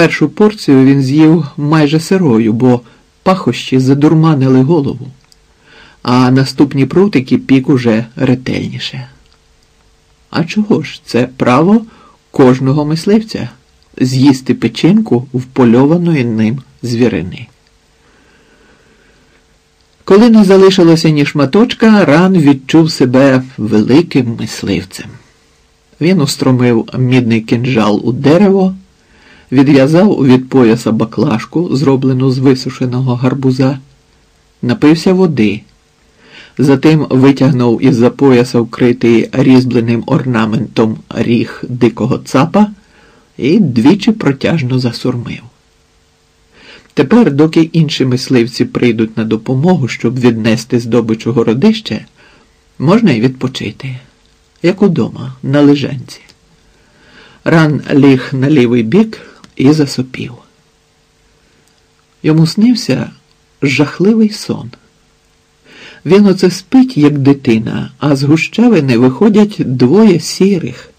Першу порцію він з'їв майже сирою, бо пахощі задурманили голову, а наступні прутики пік уже ретельніше. А чого ж це право кожного мисливця з'їсти печінку впольованої ним звірини? Коли не залишилося ні шматочка, ран відчув себе великим мисливцем. Він устромив мідний кинджал у дерево, відв'язав від пояса баклажку, зроблену з висушеного гарбуза, напився води. Затим витягнув із за пояса вкритий різьбленим орнаментом ріг дикого цапа і двічі протяжно засурмив. Тепер, доки інші мисливці прийдуть на допомогу, щоб віднести здобичу городище, можна й відпочити, як удома, на лежанці. Ран ліг на лівий бік і засопів. Йому снився жахливий сон. Він оце спить, як дитина, а з гущавини виходять двоє сірих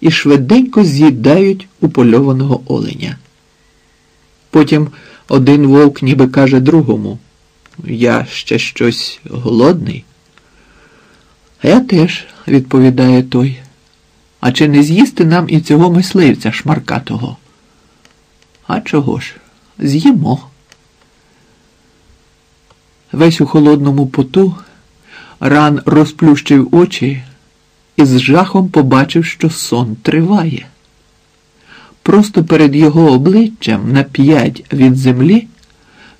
і швиденько з'їдають упольованого оленя. Потім один вовк ніби каже другому, я ще щось голодний. Я теж, відповідає той. А чи не з'їсти нам і цього мисливця шмаркатого? А чого ж? З'їмо. Весь у холодному поту ран розплющив очі і з жахом побачив, що сон триває. Просто перед його обличчям на п'ять від землі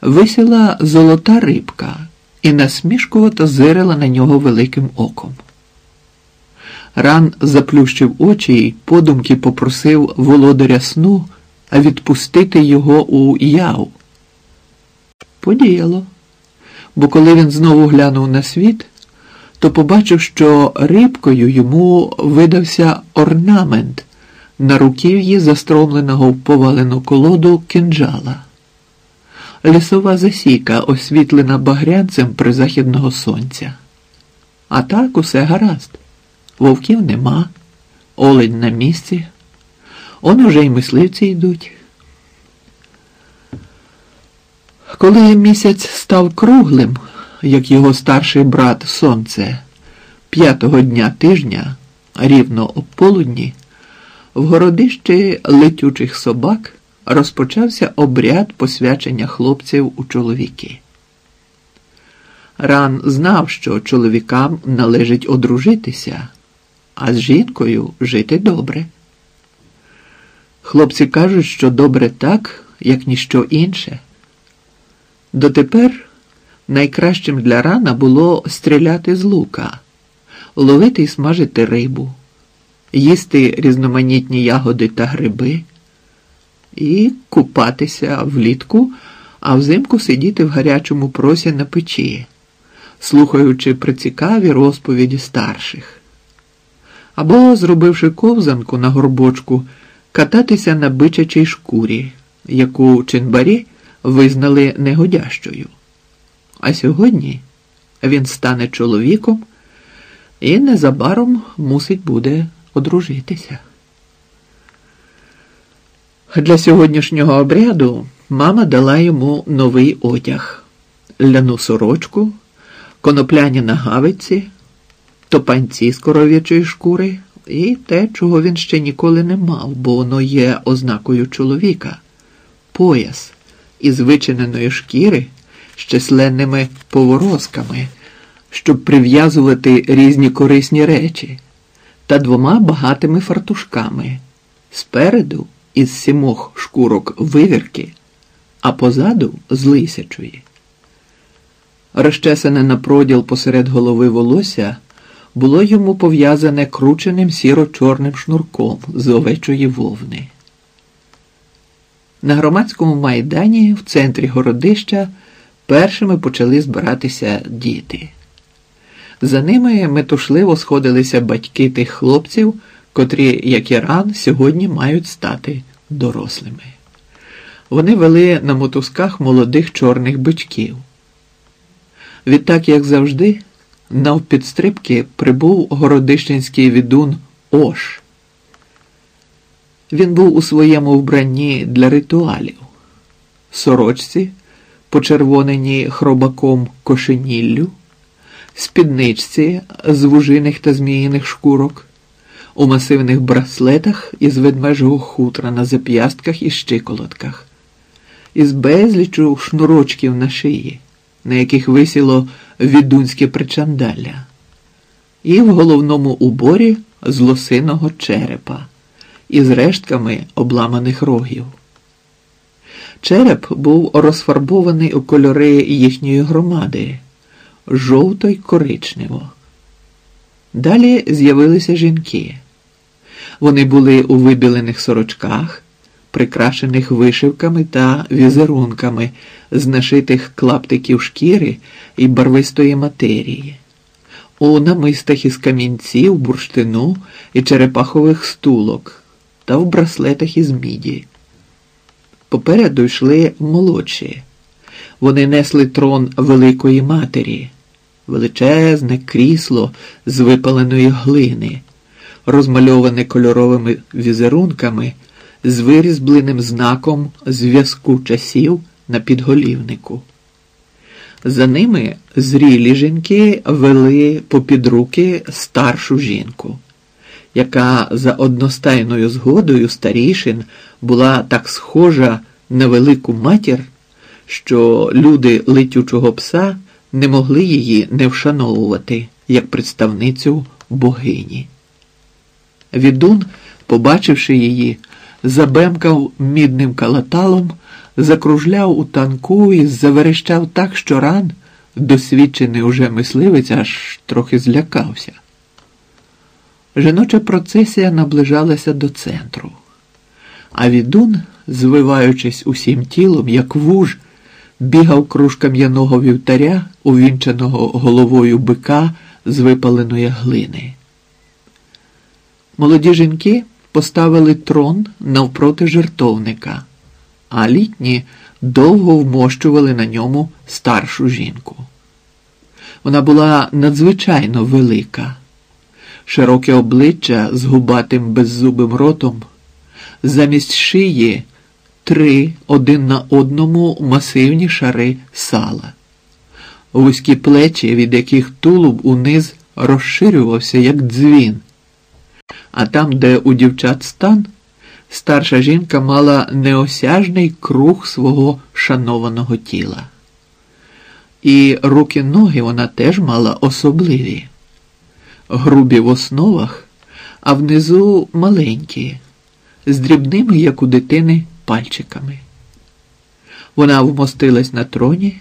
висіла золота рибка і насмішкувато зирила на нього великим оком. Ран заплющив очі і подумки попросив володаря сну відпустити його у яв. Подіяло, бо коли він знову глянув на світ, то побачив, що рибкою йому видався орнамент на руків'ї застромленого в повалену колоду кинджала. Лісова засіка, освітлена багрянцем призахідного сонця. А так усе гаразд. Вовків нема, олень на місці. Он уже й мисливці йдуть. Коли місяць став круглим, як його старший брат Сонце, п'ятого дня тижня, рівно о полудні, в городищі летючих собак розпочався обряд посвячення хлопців у чоловіки. Ран знав, що чоловікам належить одружитися, а з жінкою жити добре. Хлопці кажуть, що добре так, як ніщо інше. Дотепер найкращим для рана було стріляти з лука, ловити і смажити рибу, їсти різноманітні ягоди та гриби і купатися влітку, а взимку сидіти в гарячому просі на печі, слухаючи прицікаві розповіді старших. Або, зробивши ковзанку на горбочку, кататися на бичачій шкурі, яку чинбарі визнали негодящою. А сьогодні він стане чоловіком і незабаром мусить буде одружитися. Для сьогоднішнього обряду мама дала йому новий одяг, ляну сорочку, конопляні нагавиці, топанці з коров'ячої шкури і те, чого він ще ніколи не мав, бо воно є ознакою чоловіка, пояс із вичиненої шкіри з численними поворозками, щоб прив'язувати різні корисні речі, та двома багатими фартушками спереду із сімох шкурок вивірки, а позаду з лисячої. Розчесане на проділ посеред голови волосся було йому пов'язане крученим сіро-чорним шнурком з овечої вовни. На громадському майдані в центрі городища першими почали збиратися діти. За ними метушливо сходилися батьки тих хлопців, котрі, як і ран, сьогодні мають стати дорослими. Вони вели на мотузках молодих чорних бичків. Відтак, як завжди, навпідстрибки прибув городищенський відун Ош. Він був у своєму вбранні для ритуалів, сорочці, почервоненій хробаком кошеніллю, спідничці з вужиних та зміїних шкурок, у масивних браслетах із ведмежого хутра на зап'ястках і щиколотках, із безлічу шнурочків на шиї, на яких висіло відунське причандалля, і в головному уборі з лосиного черепа із рештками обламаних рогів. Череп був розфарбований у кольори їхньої громади жовто й коричнево. Далі з'явилися жінки. Вони були у вибілених сорочках, прикрашених вишивками та візерунками з нашитих клаптиків шкіри і барвистої матерії, у намистах із камінців, бурштину і черепахових стулок та в браслетах із міді. Попереду йшли молодші. Вони несли трон Великої Матері, величезне крісло з випаленої глини, розмальоване кольоровими візерунками з вирізбленим знаком зв'язку часів на підголівнику. За ними зрілі жінки вели попід руки старшу жінку яка за одностайною згодою старішин була так схожа на велику матір, що люди летючого пса не могли її не вшановувати як представницю богині. Відун, побачивши її, забемкав мідним калаталом, закружляв у танку і заверещав так, що ран, досвідчений уже мисливець, аж трохи злякався. Жіноча процесія наближалася до центру, а відун, звиваючись усім тілом, як вуж, бігав круж кам'яного вівтаря, увінчаного головою бика з випаленої глини. Молоді жінки поставили трон навпроти жертовника, а літні довго вмощували на ньому старшу жінку. Вона була надзвичайно велика широке обличчя з губатим беззубим ротом, замість шиї три один на одному масивні шари сала, вузькі плечі, від яких тулуб униз розширювався, як дзвін. А там, де у дівчат стан, старша жінка мала неосяжний круг свого шанованого тіла. І руки ноги вона теж мала особливі грубі в основах, а внизу маленькі, з дрібними, як у дитини, пальчиками. Вона вмостилась на троні,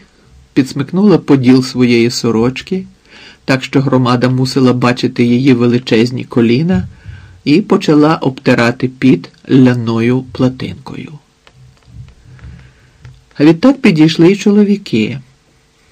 підсмикнула поділ своєї сорочки, так що громада мусила бачити її величезні коліна, і почала обтирати під ляною платинкою. А відтак підійшли й чоловіки.